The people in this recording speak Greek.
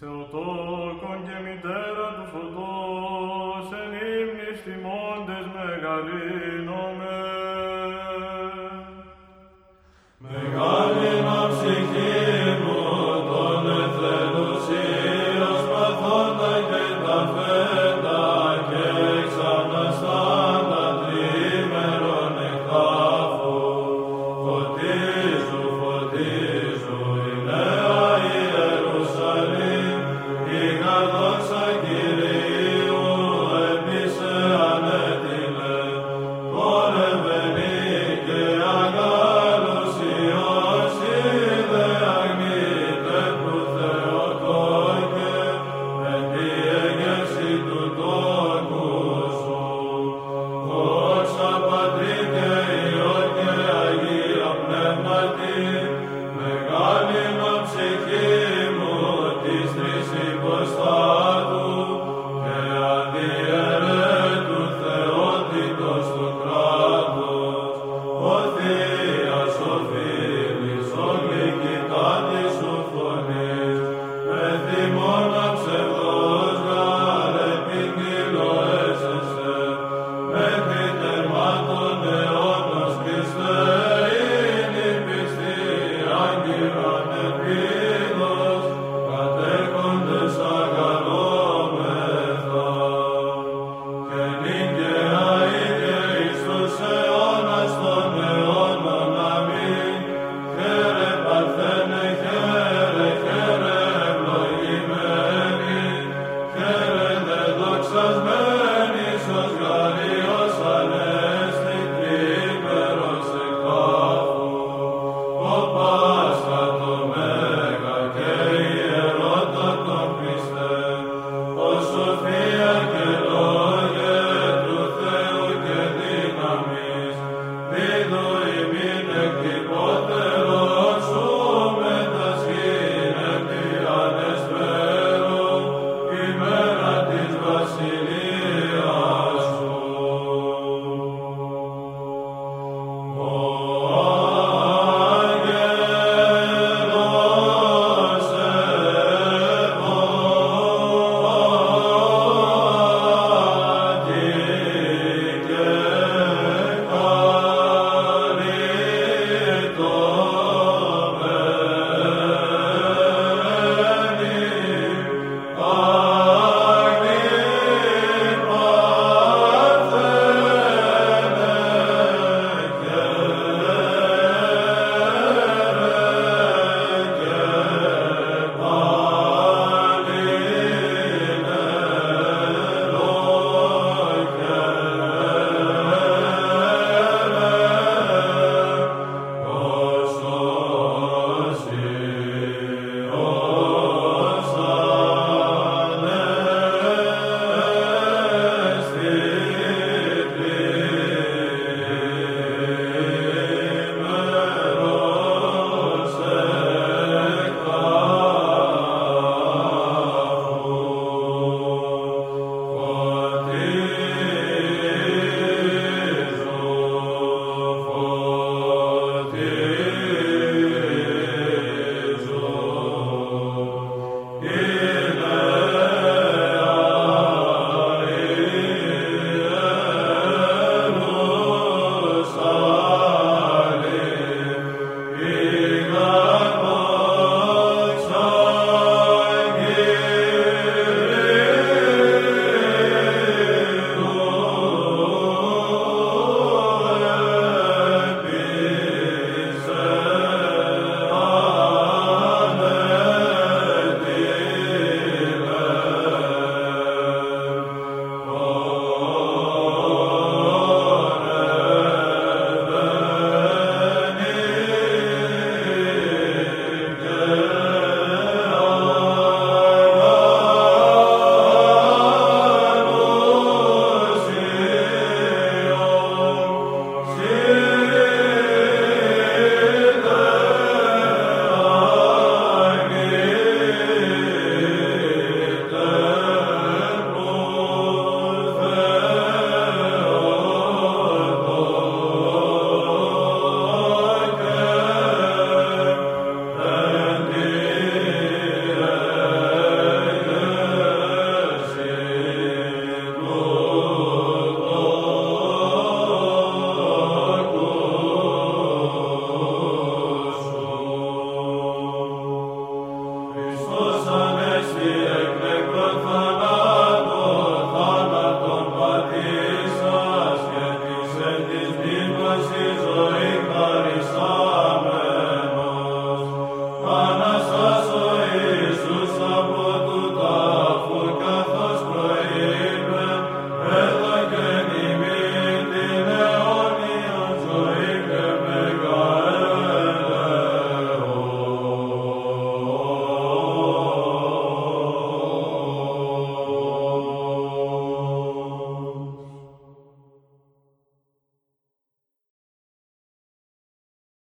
Θεοτόκον και μητέρα του φωτός, εν ύμνης τιμώντες μεγαλύνομαι. Μεγάλη να ψυχή